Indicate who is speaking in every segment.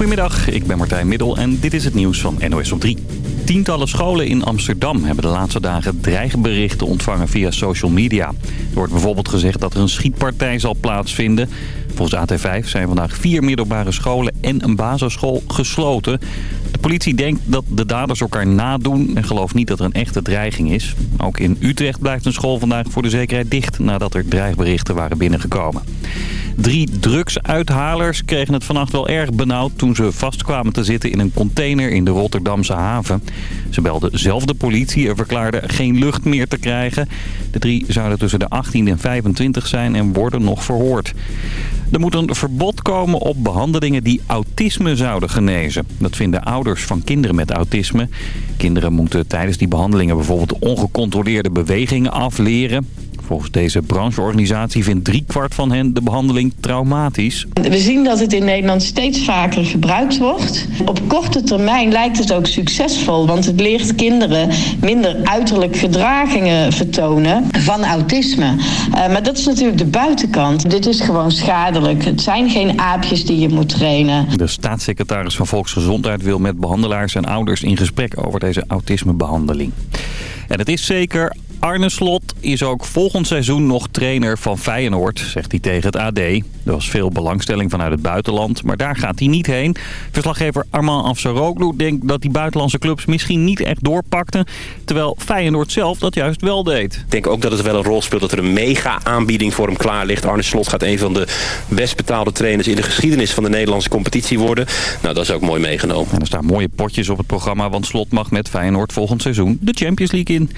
Speaker 1: Goedemiddag, ik ben Martijn Middel en dit is het nieuws van NOS op 3. Tientallen scholen in Amsterdam hebben de laatste dagen dreigberichten ontvangen via social media. Er wordt bijvoorbeeld gezegd dat er een schietpartij zal plaatsvinden. Volgens AT5 zijn vandaag vier middelbare scholen en een basisschool gesloten. De politie denkt dat de daders elkaar nadoen en gelooft niet dat er een echte dreiging is. Ook in Utrecht blijft een school vandaag voor de zekerheid dicht nadat er dreigberichten waren binnengekomen. Drie drugsuithalers kregen het vannacht wel erg benauwd toen ze vastkwamen te zitten in een container in de Rotterdamse haven. Ze belden zelf de politie en verklaarden geen lucht meer te krijgen. De drie zouden tussen de 18 en 25 zijn en worden nog verhoord. Er moet een verbod komen op behandelingen die autisme zouden genezen. Dat vinden ouders van kinderen met autisme. Kinderen moeten tijdens die behandelingen bijvoorbeeld ongecontroleerde bewegingen afleren. Volgens deze brancheorganisatie vindt driekwart van hen de behandeling traumatisch.
Speaker 2: We zien dat het in Nederland steeds vaker gebruikt wordt. Op korte termijn lijkt het ook succesvol, want het leert kinderen minder uiterlijk gedragingen vertonen van autisme. Uh, maar dat is natuurlijk de buitenkant. Dit is gewoon schadelijk. Het zijn geen aapjes die je moet trainen.
Speaker 1: De staatssecretaris van Volksgezondheid wil met behandelaars en ouders in gesprek over deze autismebehandeling. En het is zeker Arne Slot is ook volgend seizoen nog trainer van Feyenoord, zegt hij tegen het AD. Er was veel belangstelling vanuit het buitenland, maar daar gaat hij niet heen. Verslaggever Arman Afsaroglu denkt dat die buitenlandse clubs misschien niet echt doorpakten... terwijl Feyenoord zelf dat juist wel deed.
Speaker 3: Ik denk ook dat het wel een rol speelt dat er een mega-aanbieding voor hem klaar ligt. Arne Slot gaat een van de best betaalde trainers in de geschiedenis van de Nederlandse competitie worden. Nou, dat is ook mooi meegenomen.
Speaker 1: En er staan mooie potjes op het programma, want Slot mag met Feyenoord volgend seizoen de Champions League in.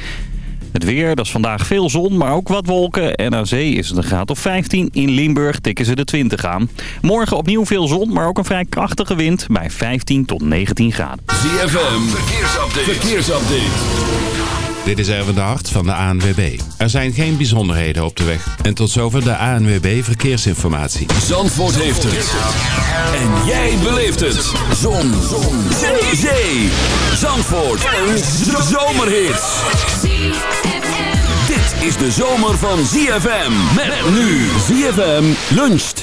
Speaker 1: Het weer, dat is vandaag veel zon, maar ook wat wolken. En aan zee is het een graad of 15. In Limburg tikken ze de 20 aan. Morgen opnieuw veel zon, maar ook een vrij krachtige wind bij 15 tot 19 graden.
Speaker 4: ZFM, verkeersupdate. verkeersupdate.
Speaker 5: Dit is Erwin de Hart van de ANWB. Er zijn geen bijzonderheden op de weg. En tot zover de ANWB Verkeersinformatie.
Speaker 4: Zandvoort heeft het. En jij beleeft het. Zon. Zon. Zee. Zee. Zandvoort. Een zomerhit. Dit is de zomer van ZFM. Met nu ZFM luncht.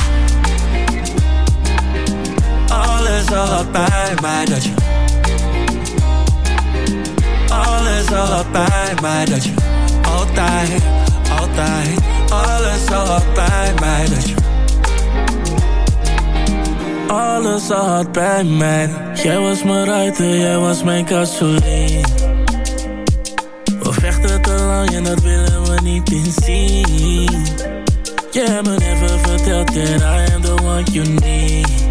Speaker 6: alles al had bij mij Dat je alles al had bij mij Dat je altijd, altijd Alles al had bij mij Dat je alles al had bij mij. Jij was mijn ruiter, jij was mijn gasoline We vechten te lang en dat willen we niet inzien hebt me even verteld that I am the one you need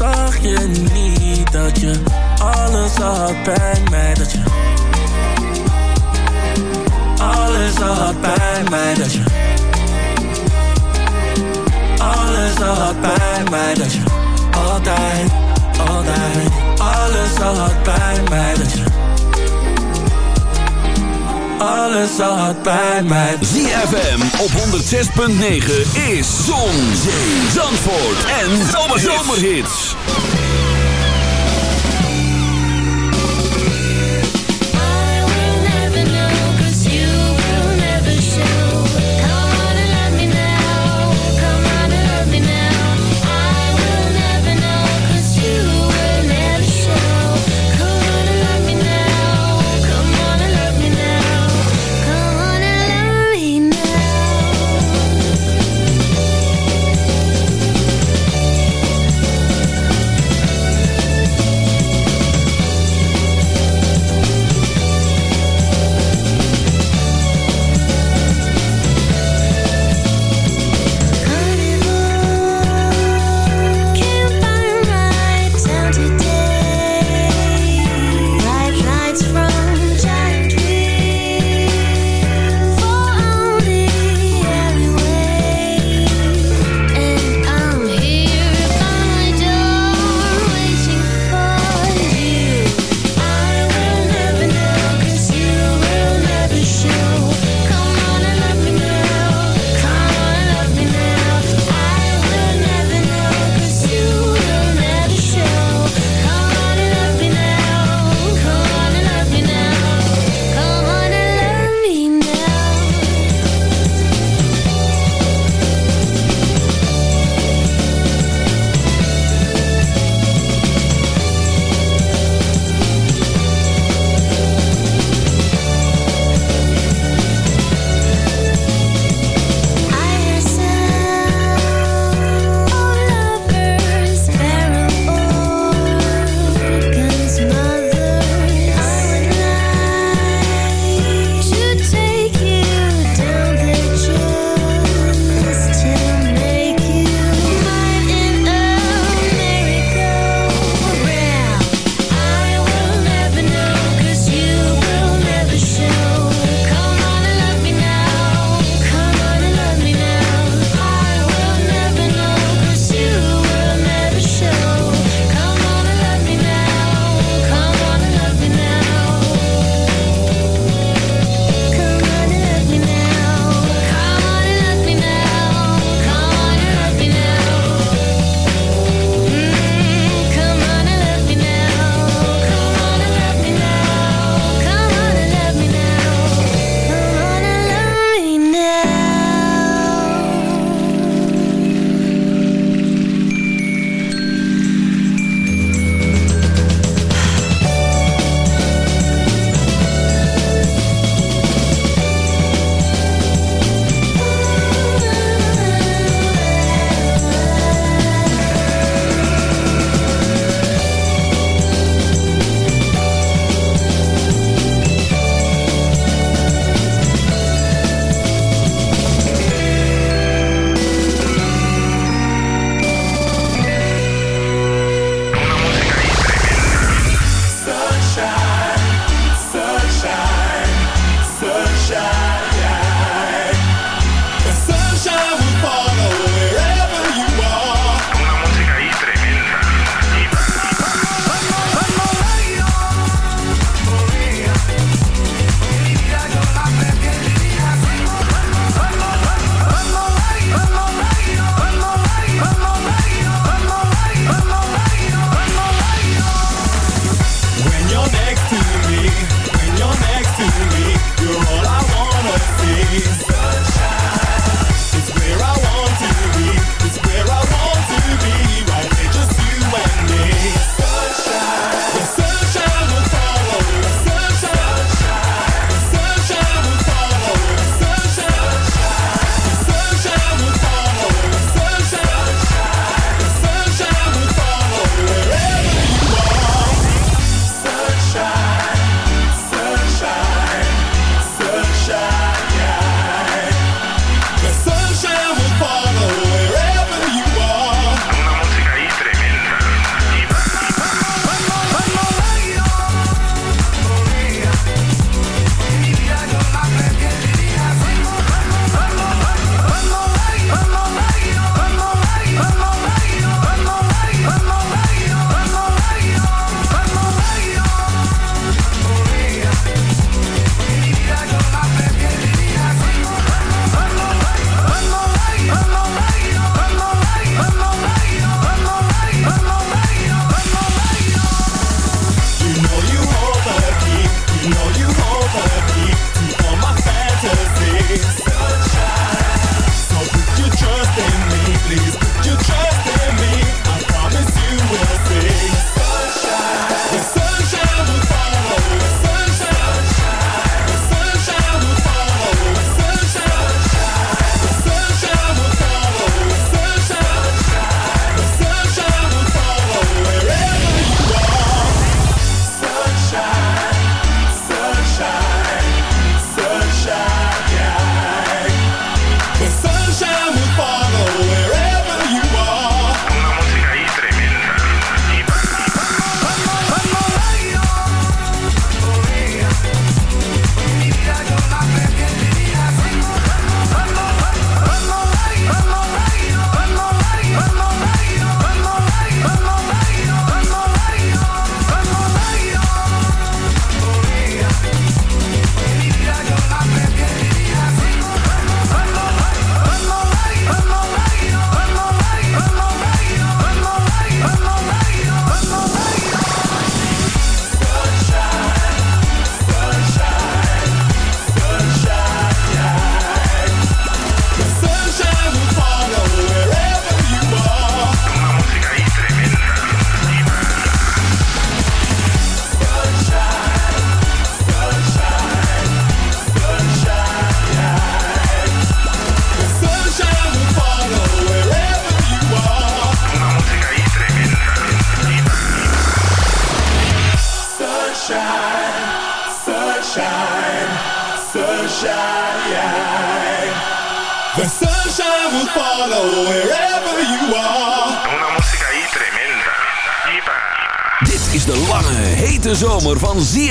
Speaker 6: zag je niet dat je alles had bij mij Dat je alles had bij mij Dat je alles had bij mij Dat je altijd, altijd Alles had bij mij Dat je alles had bij mij
Speaker 7: ZFM op 106.9 is Zon, Zee, Zandvoort en Zomerhits.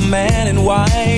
Speaker 8: man in white.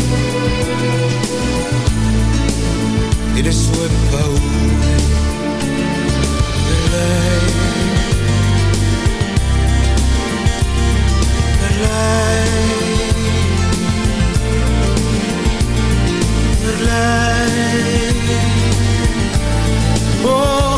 Speaker 4: It is slip boven de lijn. De lijn. De lijn. Oh,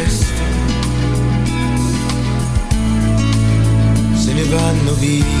Speaker 9: the beat.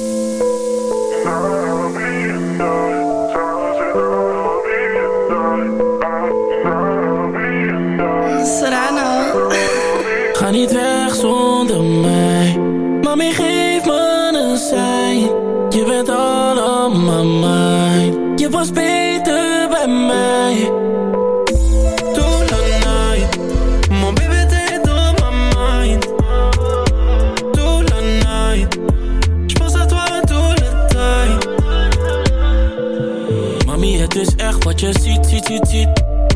Speaker 10: wat je ziet, ziet, ziet, ziet.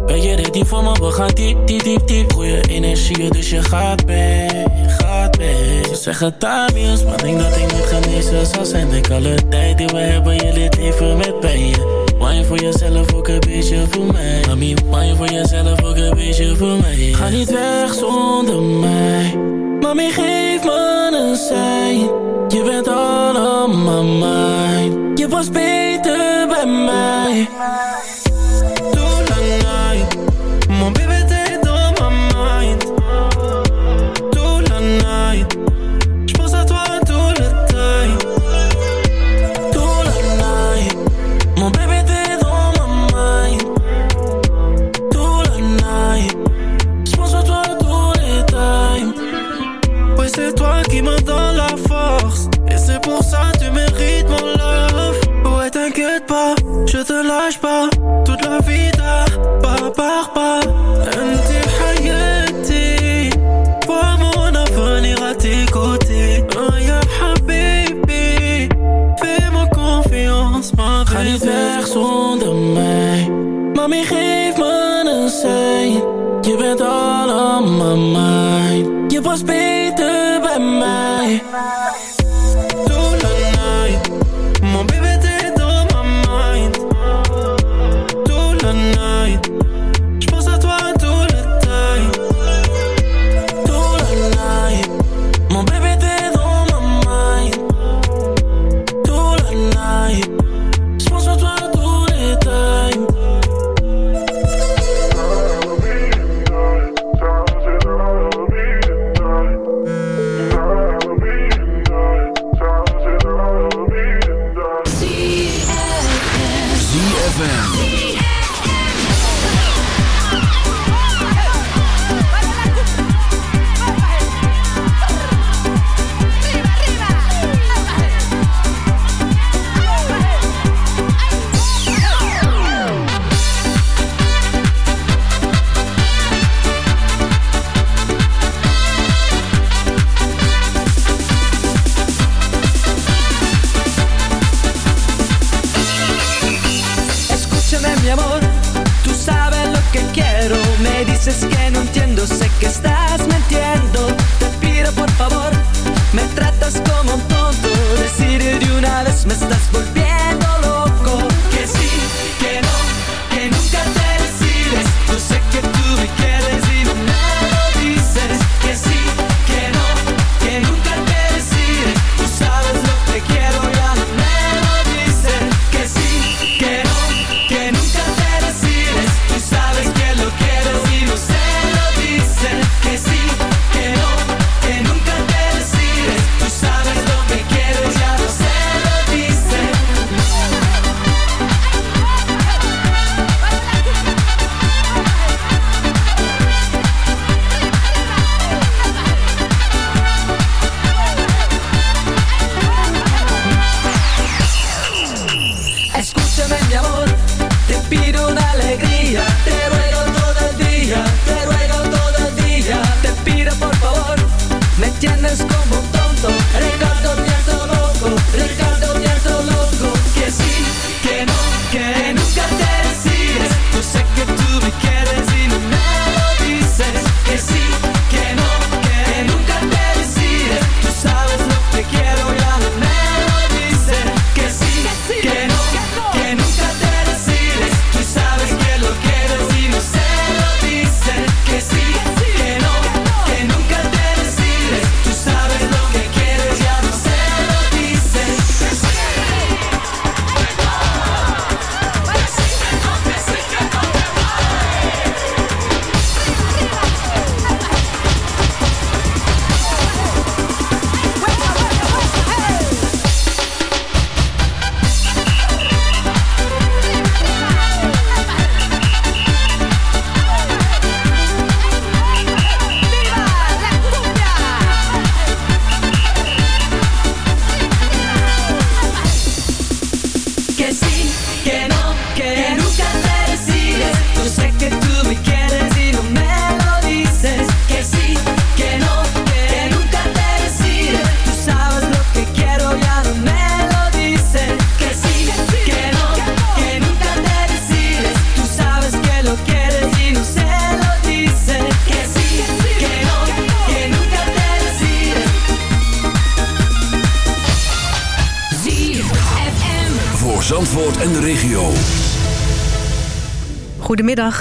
Speaker 10: Ben je ready voor me? We gaan diep, diep, diep, diep. Goeie energie, dus je gaat mee, gaat mee Ze zeggen Tamiels, maar denk dat ik niet genezen zal zijn. Denk alle tijd die we hebben, je lid even met Maak je voor jezelf, ook een beetje voor mij. Mami, je voor jezelf, ook een beetje voor mij. Ga niet weg zonder mij. Mami, geef me een sein Je bent allemaal mijn. Je was beter bij mij. my mind. You was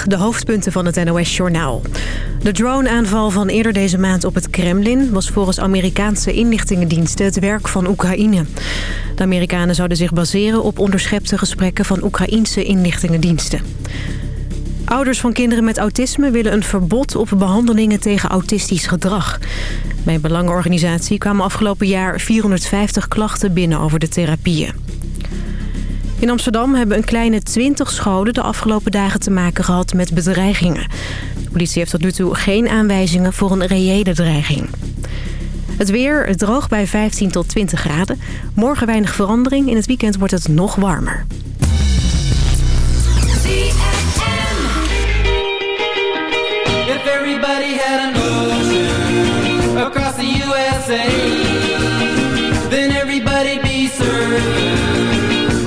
Speaker 11: de
Speaker 12: hoofdpunten van het NOS-journaal. De drone-aanval van eerder deze maand op het Kremlin... was volgens Amerikaanse inlichtingendiensten het werk van Oekraïne. De Amerikanen zouden zich baseren op onderschepte gesprekken... van Oekraïnse inlichtingendiensten. Ouders van kinderen met autisme willen een verbod op behandelingen tegen autistisch gedrag. Bij een belangenorganisatie kwamen afgelopen jaar 450 klachten binnen over de therapieën. In Amsterdam hebben een kleine 20 scholen de afgelopen dagen te maken gehad met bedreigingen. De politie heeft tot nu toe geen aanwijzingen voor een reële dreiging. Het weer droog bij 15 tot 20 graden. Morgen weinig verandering. In het weekend wordt het nog warmer.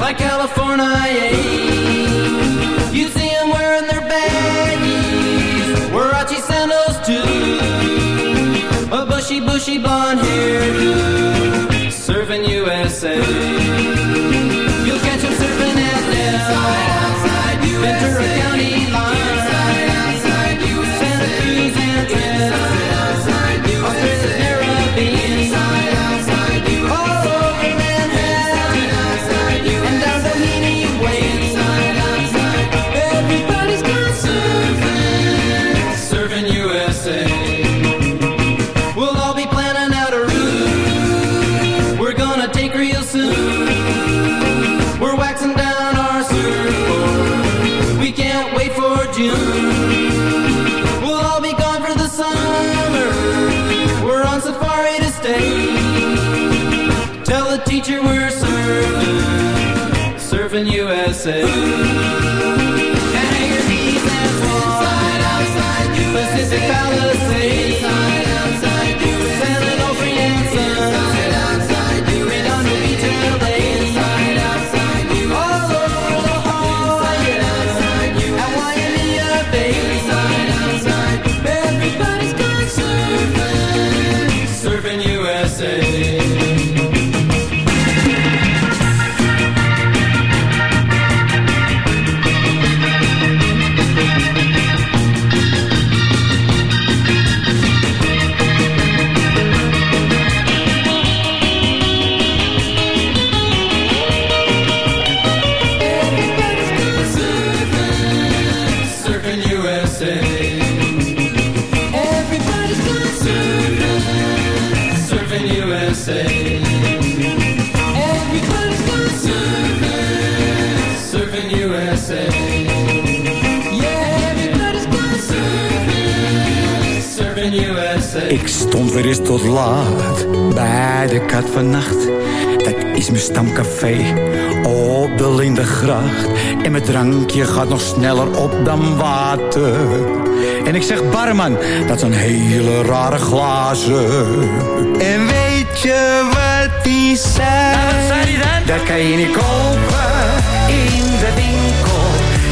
Speaker 13: Like California. You'd see them wearing their baggies, Warachi sandals too, a bushy, bushy blonde hair, serving USA. say Ooh, Can I and walk Slide outside you Pacific Palisades
Speaker 14: stamcafé op de Lindengracht. En mijn drankje gaat nog sneller op dan water. En ik zeg barman, dat zijn hele rare glazen. En weet je wat die zei? Dat kan je niet kopen in de winkel.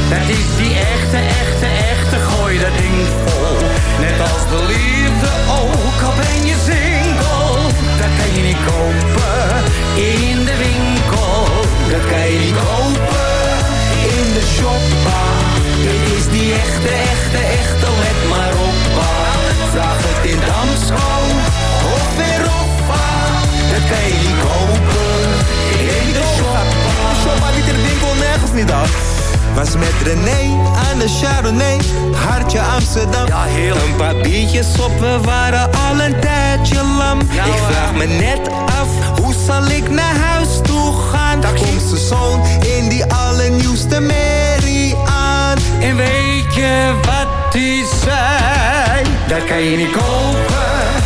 Speaker 14: Dat is die echte, echte, echte, gooi dat ding vol. Net als de liefde ook, al ben je single. Dat kan je niet kopen in de winkel. Dat kan je niet kopen in de shoppa. Dit is die echte, echte, echte, let maar op. pa. Vraag het in Damsko of Europa. Dat kan je niet kopen in de shoppa.
Speaker 15: Shoppa niet in de winkel, nergens niet af. Was met René aan de Chardonnay, hartje Amsterdam. Ja, heel. Een paar biertjes op, we waren al een tijdje lam. ik vraag me net
Speaker 14: Dat kan je niet kopen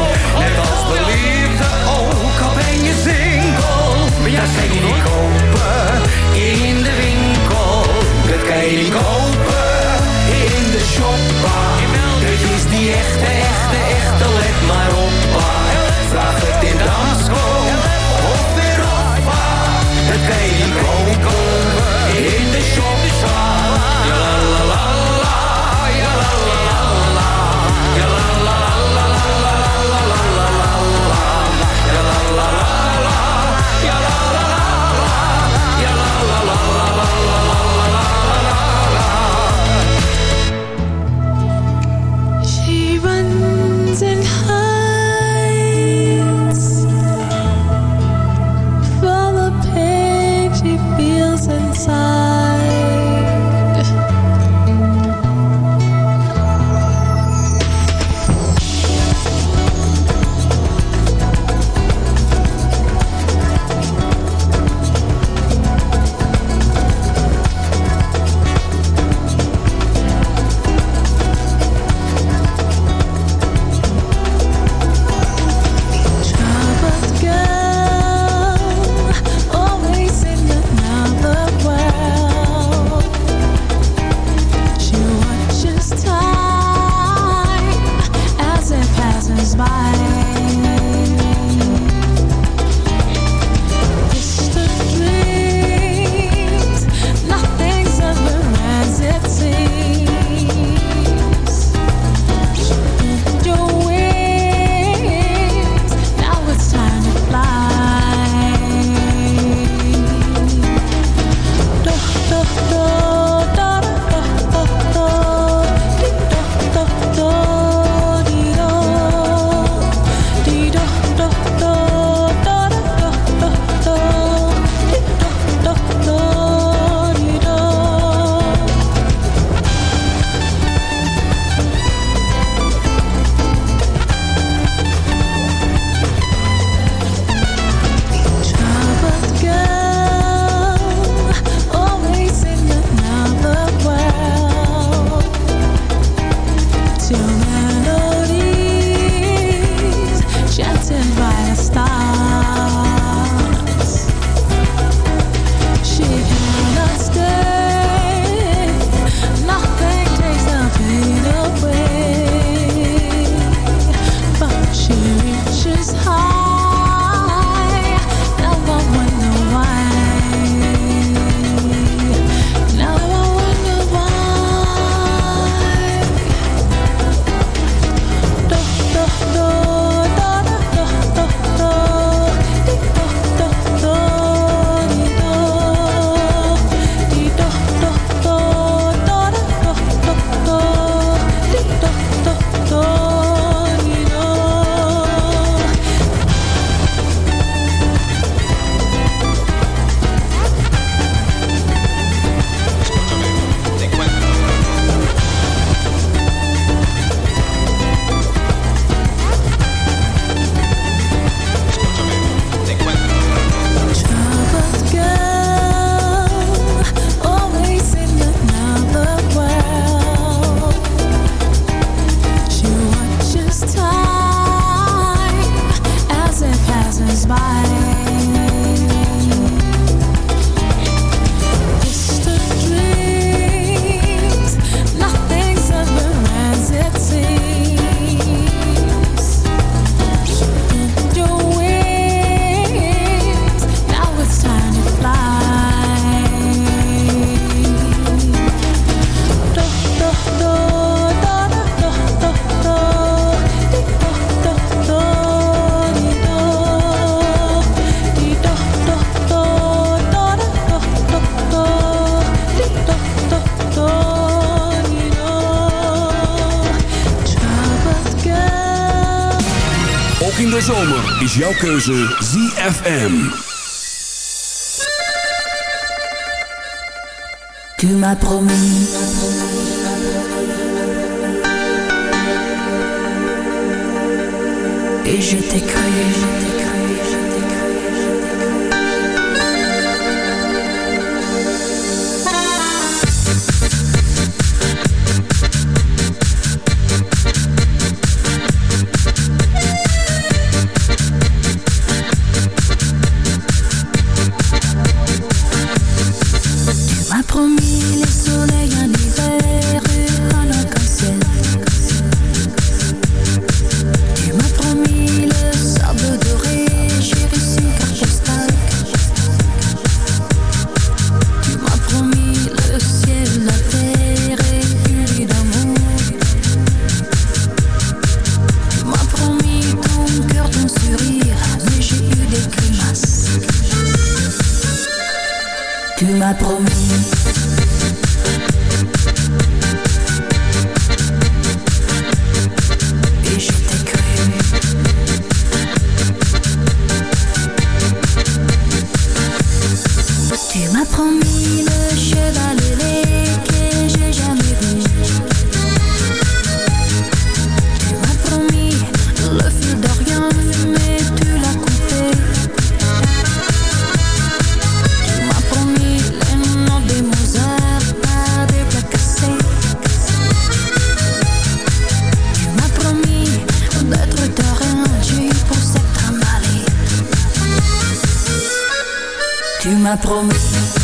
Speaker 15: Lady Go. in de
Speaker 7: zomer is jouw keuze ZFM.
Speaker 16: Tu m'as promis. Et je t'ai cru. m'a promis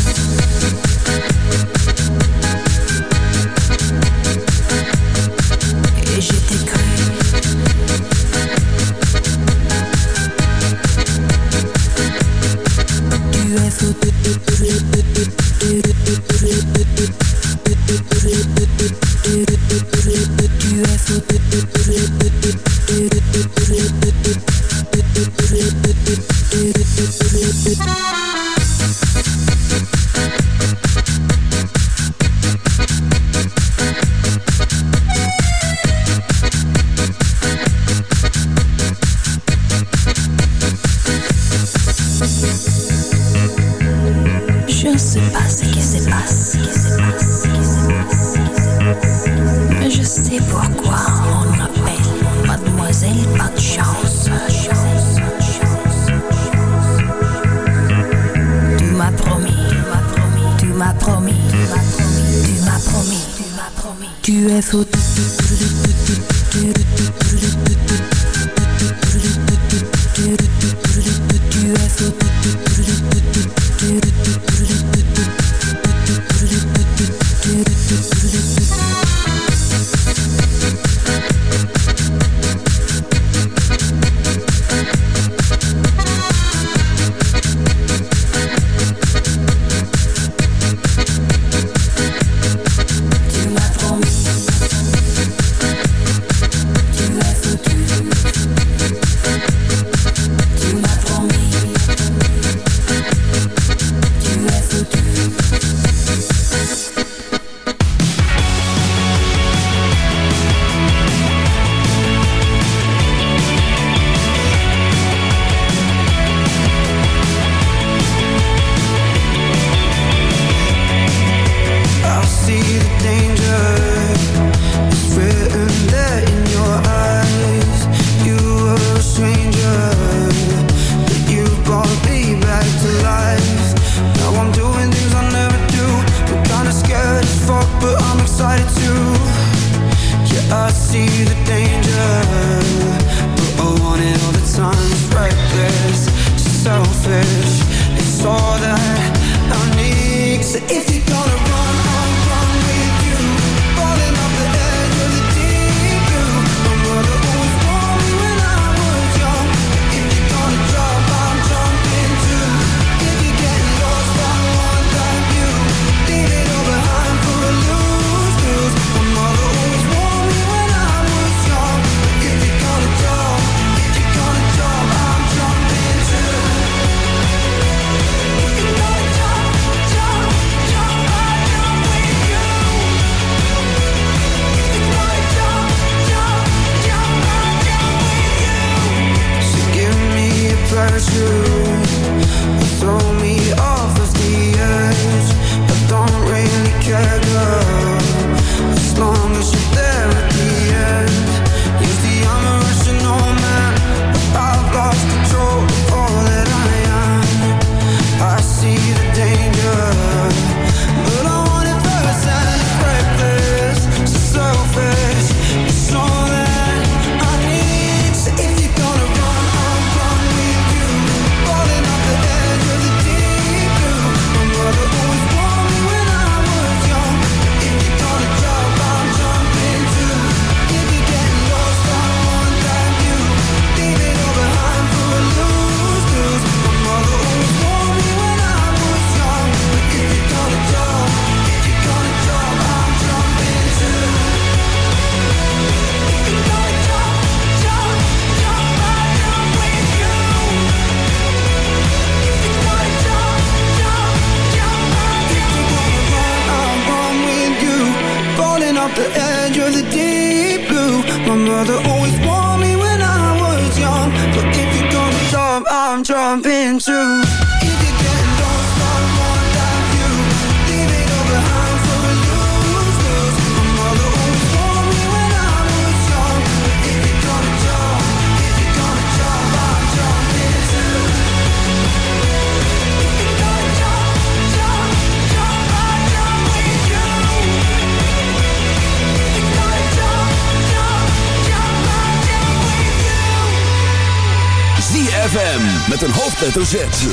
Speaker 7: hoofdletter Z.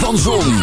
Speaker 7: Van Zon,